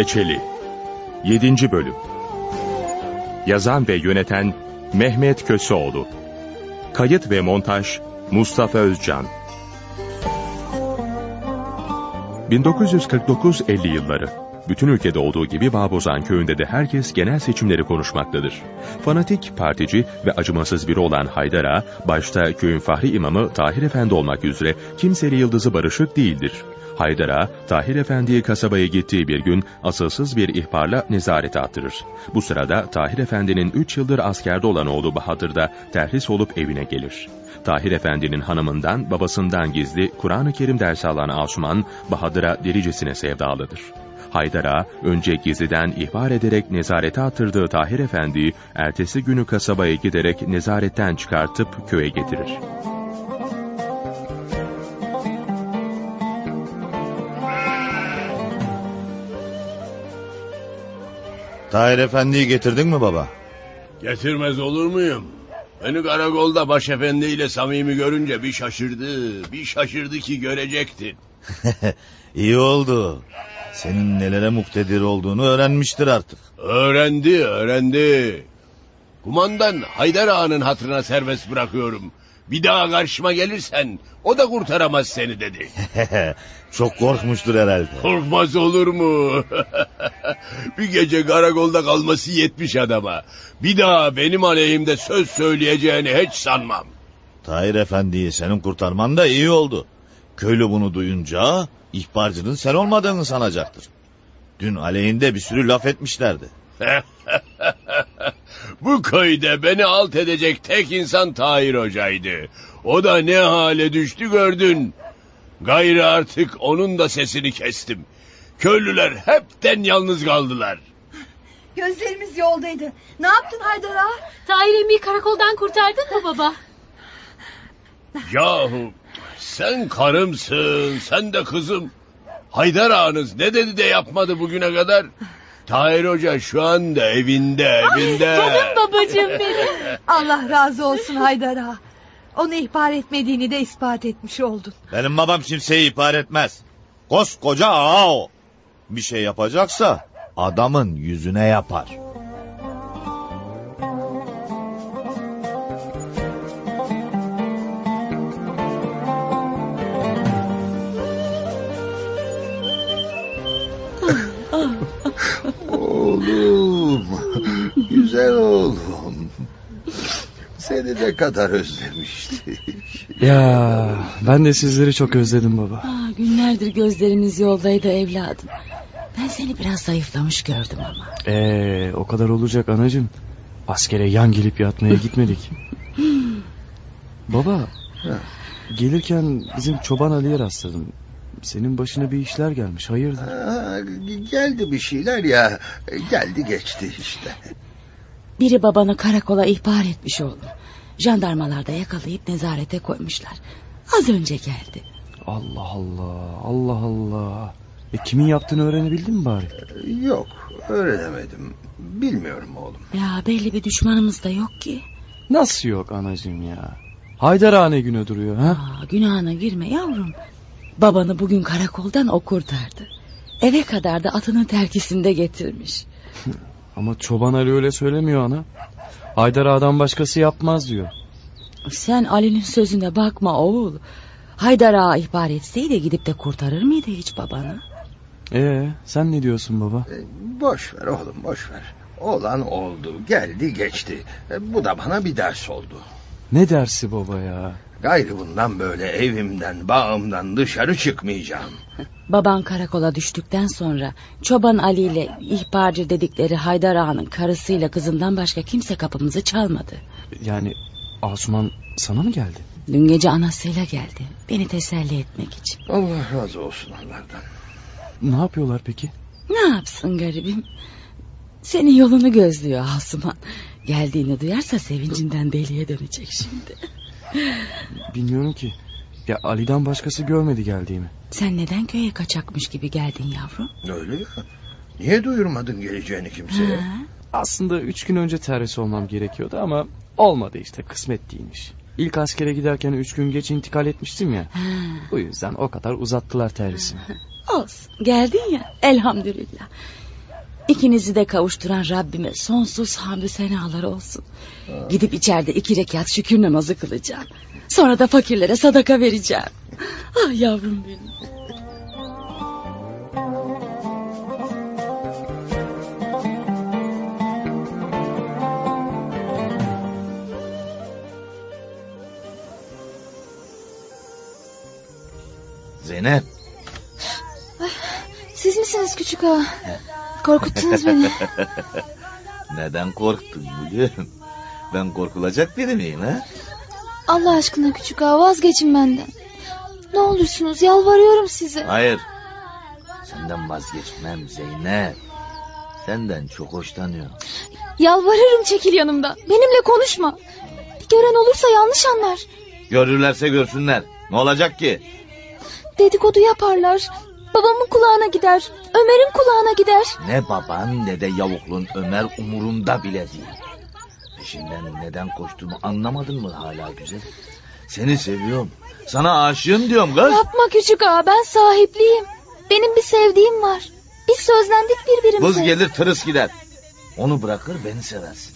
Peçeli 7. Bölüm Yazan ve yöneten Mehmet Köseoğlu Kayıt ve montaj Mustafa Özcan 1949-50 yılları bütün ülkede olduğu gibi Bağbozan köyünde de herkes genel seçimleri konuşmaktadır. Fanatik, partici ve acımasız biri olan Haydar Ağa, başta köyün fahri imamı Tahir Efendi olmak üzere kimseli yıldızı barışık değildir. Haydar Ağa, Tahir Efendi'yi kasabaya gittiği bir gün asılsız bir ihbarla nezarete attırır. Bu sırada Tahir Efendi'nin 3 yıldır askerde olan oğlu Bahadır da terhis olup evine gelir. Tahir Efendi'nin hanımından, babasından gizli Kur'an-ı Kerim dersi alan Asuman, Bahadır'a delicesine sevdalıdır. Haydar Ağa, önce gizliden ihbar ederek nezarete attırdığı Tahir Efendi'yi ertesi günü kasabaya giderek nezaretten çıkartıp köye getirir. Tahir Efendi'yi getirdin mi baba? Getirmez olur muyum? Beni karakolda başefendi ile samimi görünce bir şaşırdı. Bir şaşırdı ki görecektin. İyi oldu. Senin nelere muktedir olduğunu öğrenmiştir artık. Öğrendi, öğrendi. Kumandan Haydar Ağa'nın hatırına serbest bırakıyorum. Bir daha karşıma gelirsen o da kurtaramaz seni dedi. Çok korkmuştur herhalde. Korkmaz olur mu? bir gece karakolda kalması yetmiş adama. Bir daha benim aleyhimde söz söyleyeceğini hiç sanmam. Tahir Efendi'yi senin kurtarman da iyi oldu. Köylü bunu duyunca ihbarcının sen olmadığını sanacaktır. Dün aleyhinde bir sürü laf etmişlerdi. Bu köyde beni alt edecek tek insan Tahir Hoca'ydı. O da ne hale düştü gördün. Gayrı artık onun da sesini kestim. Köylüler hepten yalnız kaldılar. Gözlerimiz yoldaydı. Ne yaptın Haydar ağa? Tahir emmiyi karakoldan kurtardın mı baba? Yahu sen karımsın, sen de kızım. Haydar ağanız ne dedi de yapmadı bugüne kadar? Tahir Hoca şu anda evinde, evinde. Canım babacığım benim. Allah razı olsun Haydar ağa. Onu ihbar etmediğini de ispat etmiş oldun. Benim babam kimseyi ihbar etmez. Koskoca ağa o. Bir şey yapacaksa adamın yüzüne yapar. Güzel oğlum. Seni ne kadar özlemiştik. Ya ben de sizleri çok özledim baba. Aa, günlerdir gözlerimiz yoldaydı evladım. Ben seni biraz zayıflamış gördüm ama. Ee, o kadar olacak anacığım. Askere yan gelip yatmaya gitmedik. baba gelirken bizim çoban Ali'ye rastladım. Senin başına bir işler gelmiş hayırdır? Ha, geldi bir şeyler ya. Geldi geçti işte. Biri babanı karakola ihbar etmiş oğlum. Jandarmalar da yakalayıp nezarete koymuşlar. Az önce geldi. Allah Allah Allah Allah. E, kimin yaptığını öğrenebildin mi bari? Yok, öğrenemedim. Bilmiyorum oğlum. Ya belli bir düşmanımız da yok ki. Nasıl yok anacığım ya? Haydar Ağa ne güne duruyor ha? Aa, günahına girme yavrum. Babanı bugün karakoldan o kurtardı. Eve kadar da atının terkisinde getirmiş. Ama çoban Ali öyle söylemiyor ana. Haydar Ağa'dan başkası yapmaz diyor. Sen Ali'nin sözüne bakma oğul. Haydar Ağa ihbar etseydi gidip de kurtarır mıydı hiç babanı? Ee, sen ne diyorsun baba? E, boş ver oğlum, boş ver. Olan oldu, geldi geçti. E, bu da bana bir ders oldu. Ne dersi baba ya? Gayrı bundan böyle evimden, bağımdan dışarı çıkmayacağım. Baban karakola düştükten sonra çoban Ali ile ihbarcı dedikleri Haydar Ağa'nın karısıyla kızından başka kimse kapımızı çalmadı. Yani Asuman sana mı geldi? Dün gece anasıyla geldi. Beni teselli etmek için. Allah razı olsun onlardan. Ne yapıyorlar peki? Ne yapsın garibim? Senin yolunu gözlüyor Asuman. Geldiğini duyarsa sevincinden deliye dönecek şimdi. Bilmiyorum ki. Ya Ali'den başkası görmedi geldiğimi. Sen neden köye kaçakmış gibi geldin yavrum? Öyle ya. Niye duyurmadın geleceğini kimseye? Ha? Aslında üç gün önce terhis olmam gerekiyordu ama olmadı işte kısmet değilmiş. İlk askere giderken üç gün geç intikal etmiştim ya. Ha. Bu yüzden o kadar uzattılar terhisimi. Olsun geldin ya elhamdülillah. İkinizi de kavuşturan Rabbime sonsuz hamdü senalar olsun. Gidip içeride iki rekat şükür namazı kılacağım. Sonra da fakirlere sadaka vereceğim. Ah yavrum benim. Zeynep. Siz misiniz küçük ağa? Korkuttunuz beni. Neden korktun gülüm? Ben korkulacak biri miyim ha? Allah aşkına küçük ağa vazgeçin benden. Ne olursunuz yalvarıyorum size. Hayır. Senden vazgeçmem Zeynep. Senden çok hoşlanıyorum. Yalvarırım çekil yanımdan. Benimle konuşma. Bir gören olursa yanlış anlar. Görürlerse görsünler. Ne olacak ki? Dedikodu yaparlar. Babamın kulağına gider. Ömer'in kulağına gider. Ne baban ne de yavukluğun Ömer umurumda bile değil. Peşinden neden koştuğumu anlamadın mı hala güzel? Seni seviyorum. Sana aşığım diyorum kız. Yapma küçük ağa ben sahipliyim. Benim bir sevdiğim var. Biz sözlendik birbirimize. Kız gelir tırıs gider. Onu bırakır beni seversin.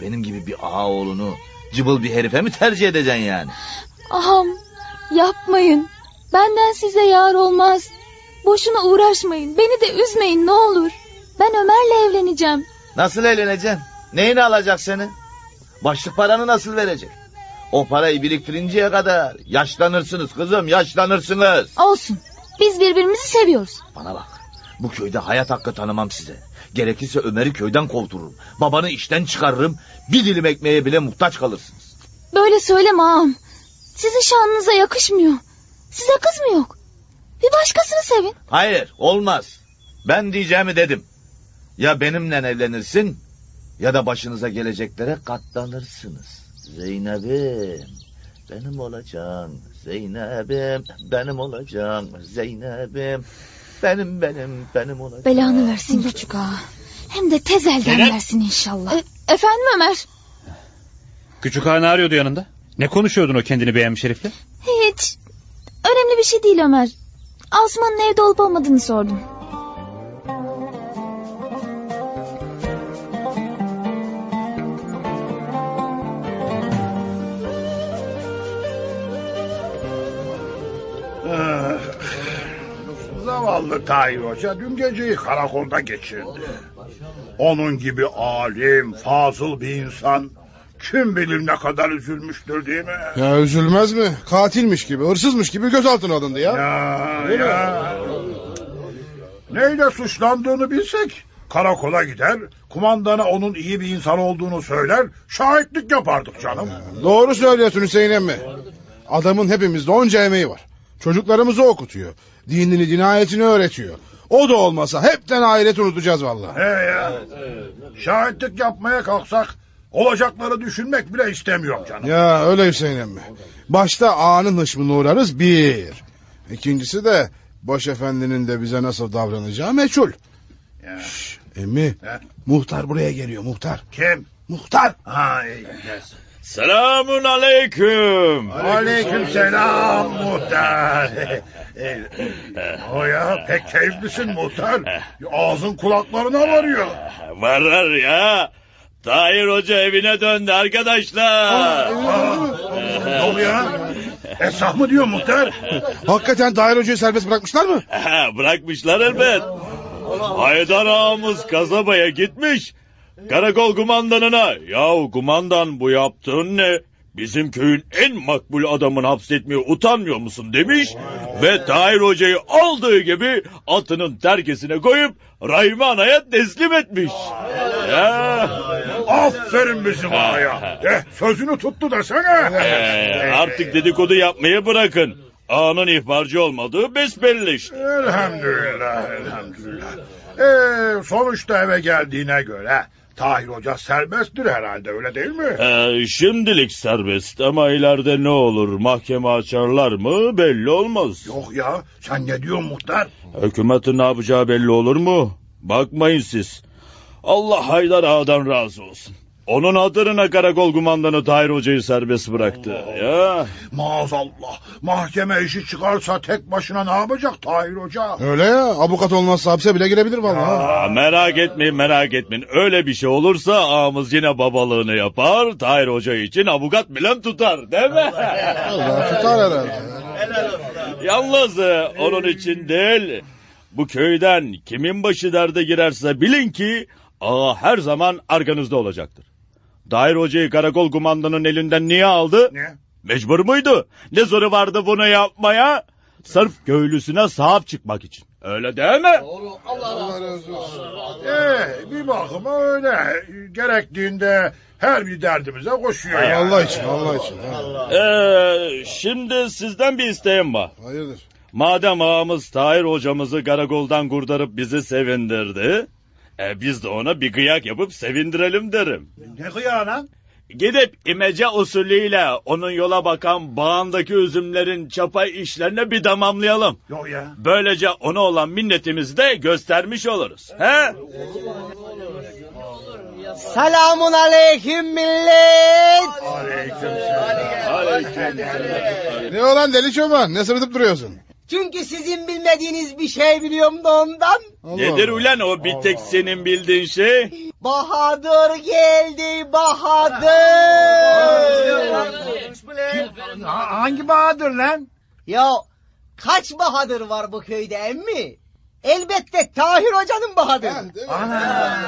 Benim gibi bir ağa oğlunu cıbıl bir herife mi tercih edeceksin yani? Aham yapmayın. Benden size yar olmaz. Boşuna uğraşmayın. Beni de üzmeyin ne olur. Ben Ömer'le evleneceğim. Nasıl eğleneceksin? Neyini alacak seni? Başlık paranı nasıl verecek? O parayı biriktirinceye kadar yaşlanırsınız kızım yaşlanırsınız. Olsun. Biz birbirimizi seviyoruz. Bana bak bu köyde hayat hakkı tanımam size. Gerekirse Ömer'i köyden kovdururum. Babanı işten çıkarırım. Bir dilim ekmeğe bile muhtaç kalırsınız. Böyle söyleme ağam. Sizin şanınıza yakışmıyor. Size kız mı yok? Bir başkasını sevin. Hayır olmaz. Ben diyeceğimi dedim. Ya benimle evlenirsin ya da başınıza geleceklere katlanırsınız. Zeynep'im benim olacaksın. Zeynep'im benim olacaksın. Zeynep'im benim benim benim olacaksın. Belanı versin küçük ağa. Hem de tez elden Zeynep. versin inşallah. E, efendim Ömer? Küçük ağa ne arıyordu yanında? Ne konuşuyordun o kendini beğenmiş herifle? Hiç. Önemli bir şey değil Ömer. Asuman'ın evde olup olmadığını sordum. Ah, Zavallı Tahir Hoca dün geceyi karakolda geçirdi. Onun gibi alim, fazıl bir insan kim bilir ne kadar üzülmüştür değil mi? Ya üzülmez mi? Katilmiş gibi, hırsızmış gibi gözaltına alındı ya. Ya, Değil mi? ya. Neyle suçlandığını bilsek karakola gider, kumandana onun iyi bir insan olduğunu söyler, şahitlik yapardık canım. Doğru söylüyorsun Hüseyin emmi. Adamın hepimizde onca emeği var. Çocuklarımızı okutuyor. Dinini, dinayetini öğretiyor. O da olmasa hepten ahiret unutacağız vallahi. He ya. Şahitlik yapmaya kalksak olacakları düşünmek bile istemiyorum canım. Ya öyle Hüseyin emmi. Başta ağanın hışmına uğrarız bir. İkincisi de baş efendinin de bize nasıl davranacağı meçhul. Ya. Şş, emmi He? muhtar buraya geliyor muhtar. Kim? Muhtar. Ha, iyi. Selamun aleyküm. Aleyküm selam muhtar. O ya pek keyiflisin muhtar. Ağzın kulaklarına varıyor. Varar ya. Tahir Hoca evine döndü arkadaşlar. Ne oluyor? Esah mı diyor muhtar? Hakikaten Tahir Hoca'yı serbest bırakmışlar mı? Bırakmışlar elbet. Haydar ağamız kasabaya gitmiş. Karakol kumandanına yahu kumandan bu yaptığın ne? Bizim köyün en makbul adamını hapsetmeye utanmıyor musun demiş. Ve Tahir Hoca'yı aldığı gibi atının terkesine koyup Rahime Ana'ya teslim etmiş. Ya. Aferin bizim ağaya. Eh, sözünü tuttu desene. Ee, artık dedikodu yapmayı bırakın. Ağanın ihbarcı olmadığı besbelli işte. Elhamdülillah, elhamdülillah. Ee, sonuçta eve geldiğine göre Tahir Hoca serbesttir herhalde öyle değil mi? Ee, şimdilik serbest ama ileride ne olur mahkeme açarlar mı belli olmaz. Yok ya sen ne diyorsun muhtar? Hükümetin ne yapacağı belli olur mu? Bakmayın siz. Allah Haydar Ağa'dan razı olsun. Onun hatırına karakol kumandanı Tahir Hoca'yı serbest bıraktı. Ya. Maazallah. Mahkeme işi çıkarsa tek başına ne yapacak Tahir Hoca? Öyle ya avukat olmazsa hapse bile girebilir vallahi. Aa, merak etmeyin merak etmeyin. Öyle bir şey olursa ağamız yine babalığını yapar. Tahir Hoca için avukat bile tutar değil mi? Allah tutar herhalde. Yalnız e, onun için değil. Bu köyden kimin başı derde girerse bilin ki ağa her zaman arkanızda olacaktır. Dair Hoca'yı karakol kumandanın elinden niye aldı? Ne? Mecbur muydu? Ne zoru vardı bunu yapmaya? Sırf köylüsüne sahip çıkmak için. Öyle değil mi? Allah razı olsun. Ee, bir bakıma öyle. Gerektiğinde her bir derdimize koşuyor ya. Allah için Allah için. ha. Ee, şimdi sizden bir isteğim var. Hayırdır? Madem ağamız Tahir hocamızı karakoldan kurtarıp bizi sevindirdi... E, biz de ona bir kıyak yapıp sevindirelim derim. Ne kıyağı lan? Gidip imece usulüyle onun yola bakan bağındaki üzümlerin çapa işlerine bir damamlayalım. Yok ya. Böylece ona olan minnetimizi de göstermiş oluruz. He? Selamun aleyküm millet. Ne olan deli çoban ne sırıtıp duruyorsun? Çünkü sizin bilmediğiniz bir şey biliyorum da ondan. Nedir ulan o bir tek senin bildiğin şey? Bahadır geldi Bahadır. Hangi Bahadır lan? Ya kaç Bahadır var bu köyde emmi? Elbette Tahir Hoca'nın Bahadır. Ana.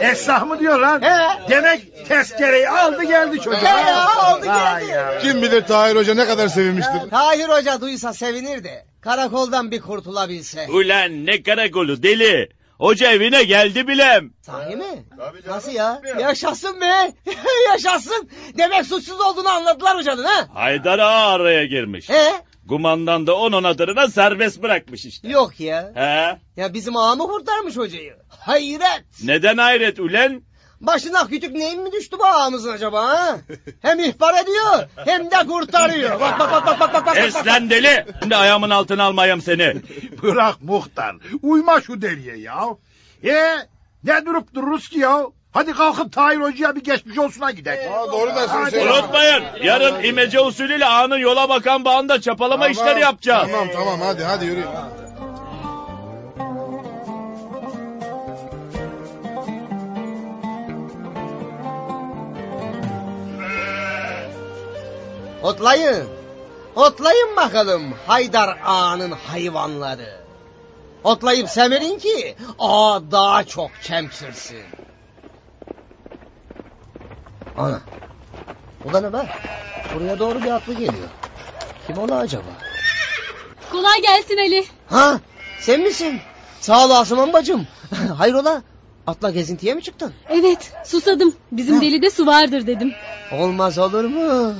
Esnaf mı diyor lan? He. Demek tezkereyi aldı geldi çocuk. He ya, aldı Vay geldi. ya. Kim bilir Tahir Hoca ne kadar sevinmiştir. Tahir Hoca duysa sevinir de karakoldan bir kurtulabilse. Ulan ne karakolu deli. Hoca evine geldi bilem. Sahi mi? Nasıl ya? Yaşasın be. Yaşasın. Demek suçsuz olduğunu anladılar hocanın ha? Haydar ağa araya girmiş. He? Kumandan da onun adına serbest bırakmış işte. Yok ya. He? Ya bizim ağamı kurtarmış hocayı. Hayret. Neden hayret ulen? Başına küçük neyin mi düştü bu ağamızın acaba ha? Hem ihbar ediyor hem de kurtarıyor. Bak bak bak bak bak bak. bak. Eslen deli. Şimdi ayağımın altına almayayım seni. Bırak muhtar. Uyma şu deliye ya. E ne durup dururuz ki ya? Hadi kalkıp Tahir Hoca'ya bir geçmiş olsuna gidelim. Ha, doğru dersin Hüseyin. Unutmayın yarın imece usulüyle ağanın yola bakan bağında çapalama işleri yapacağız. Tamam tamam hadi hadi yürü. Otlayın. Otlayın bakalım Haydar ağanın hayvanları. Otlayıp semerin ki ağa daha çok çemkirsin. Ana. Ulan ne be? Buraya doğru bir atlı geliyor. Kim ola acaba? Kolay gelsin Ali. Ha? Sen misin? Sağ ol Asuman bacım. Hayrola? Atla gezintiye mi çıktın? Evet susadım. Bizim delide su vardır dedim. Olmaz olur mu?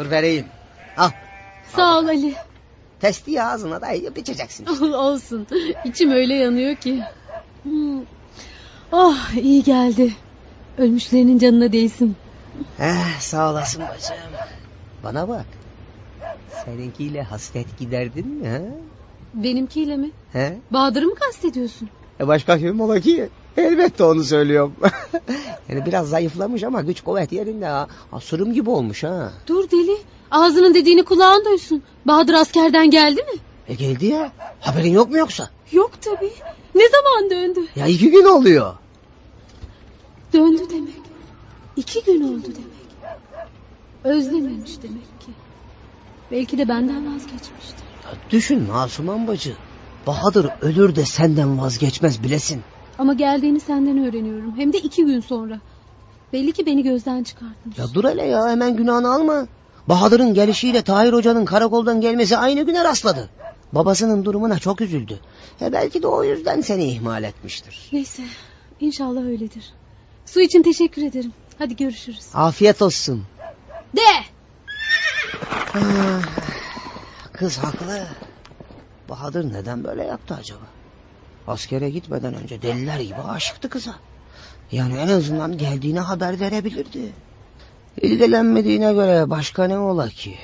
Dur vereyim. Al. Sağ ol Ali. Testi ağzına dayayıp içeceksin. Olsun. İçim öyle yanıyor ki. Hmm. Oh iyi geldi. Ölmüşlerinin canına değsin. Eh, sağ olasın bacım. Bana bak. Seninkiyle hasret giderdin mi ha? Benimkiyle mi? He? Bahadır'ı mı kastediyorsun? E başka kim ola ki? Elbette onu söylüyorum. yani biraz zayıflamış ama güç kuvvet yerinde ha. Asırım gibi olmuş ha. Dur deli. Ağzının dediğini kulağın duysun. Bahadır askerden geldi mi? E geldi ya. Haberin yok mu yoksa? Yok tabii. Ne zaman döndü? Ya iki gün oluyor. Döndü demek. İki gün oldu demek. Özlememiş demek ki. Belki de benden vazgeçmiştir. Ya düşün Asuman bacı. Bahadır ölür de senden vazgeçmez bilesin. Ama geldiğini senden öğreniyorum. Hem de iki gün sonra. Belli ki beni gözden çıkartmış. Ya dur hele ya hemen günahını alma. Bahadır'ın gelişiyle Tahir Hoca'nın karakoldan gelmesi aynı güne rastladı. Babasının durumuna çok üzüldü. E belki de o yüzden seni ihmal etmiştir. Neyse inşallah öyledir. Su için teşekkür ederim. Hadi görüşürüz. Afiyet olsun. De! Ah, Kız haklı. Bahadır neden böyle yaptı acaba? Askere gitmeden önce deliler gibi aşıktı kıza. Yani en azından geldiğine haber verebilirdi. İlgilenmediğine göre başka ne ola ki?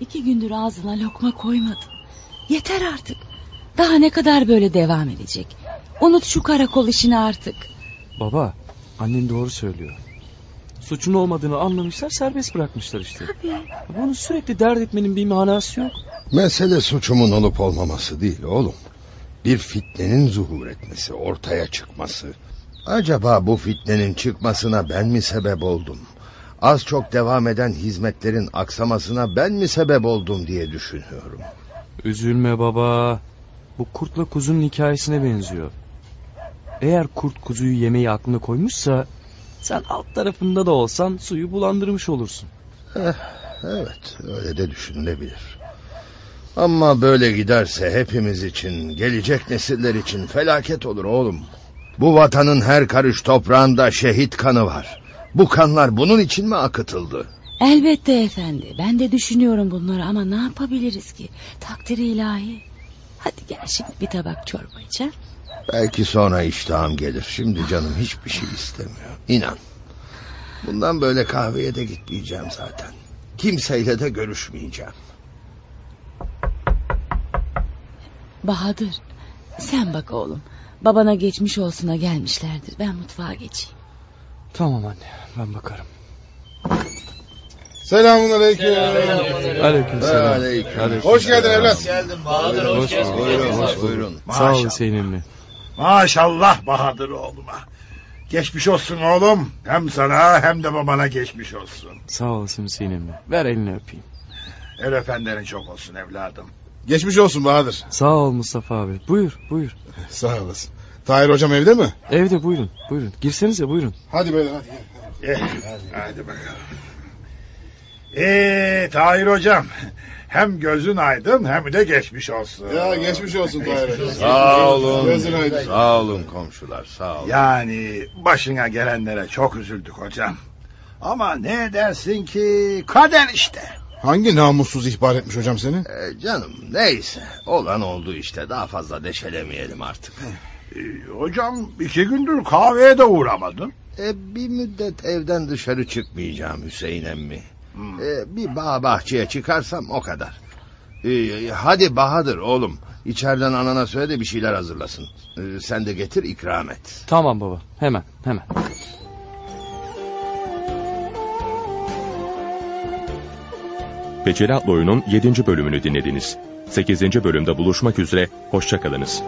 İki gündür ağzına lokma koymadın. Yeter artık. Daha ne kadar böyle devam edecek? Unut şu karakol işini artık. Baba annen doğru söylüyor. Suçun olmadığını anlamışlar serbest bırakmışlar işte. Tabii. Bunu sürekli dert etmenin bir manası yok. Mesele suçumun olup olmaması değil oğlum. Bir fitnenin zuhur etmesi, ortaya çıkması. Acaba bu fitnenin çıkmasına ben mi sebep oldum? Az çok devam eden hizmetlerin aksamasına ben mi sebep oldum diye düşünüyorum. Üzülme baba. Bu kurtla kuzunun hikayesine benziyor. Eğer kurt kuzuyu yemeyi aklına koymuşsa... ...sen alt tarafında da olsan suyu bulandırmış olursun. Eh, evet öyle de düşünülebilir. Ama böyle giderse hepimiz için, gelecek nesiller için felaket olur oğlum. Bu vatanın her karış toprağında şehit kanı var. Bu kanlar bunun için mi akıtıldı? Elbette efendi. Ben de düşünüyorum bunları ama ne yapabiliriz ki? Takdiri ilahi. Hadi gel şimdi bir tabak çorba içer. Belki sonra iştahım gelir. Şimdi canım hiçbir şey istemiyor. İnan. Bundan böyle kahveye de gitmeyeceğim zaten. Kimseyle de görüşmeyeceğim. Bahadır sen bak oğlum. Babana geçmiş olsuna gelmişlerdir. Ben mutfağa geçeyim. Tamam anne ben bakarım. Selamun aleyküm. Aleyküm selam. Aleyküm. Hoş geldin evlat. Hoş geldin Bahadır. Hoş Hoş geldin. Buyurun, hoş buyurun. Sağ ol Hüseyin emmi. Maşallah Bahadır oğluma. Geçmiş olsun oğlum. Hem sana hem de babana geçmiş olsun. Sağ olasın Hüseyin emmi. Ver elini öpeyim. El efendilerin çok olsun evladım. Geçmiş olsun Bahadır. Sağ ol Mustafa abi. Buyur buyur. Sağ olasın. Tahir hocam evde mi? Evde buyurun buyurun. Girsenize buyurun. Hadi beyler hadi. Eh, hadi bakalım. Ee, Tahir hocam. Hem gözün aydın hem de geçmiş olsun. Ya geçmiş olsun Tahir hocam. Sağ olun. Gözün aydın. Sağ olun komşular sağ olun. Yani başına gelenlere çok üzüldük hocam. Ama ne edersin ki kader işte. Hangi namussuz ihbar etmiş hocam seni? Ee, canım neyse olan oldu işte daha fazla deşelemeyelim artık. Ee, hocam iki gündür kahveye de uğramadın. E, bir müddet evden dışarı çıkmayacağım Hüseyin emmi. Hmm. E, bir bağ bahçeye çıkarsam o kadar. E, hadi Bahadır oğlum. İçeriden anana söyle de bir şeyler hazırlasın. E, sen de getir ikram et. Tamam baba hemen hemen. Beceri adlı oyunun 7. bölümünü dinlediniz. 8. bölümde buluşmak üzere, hoşçakalınız.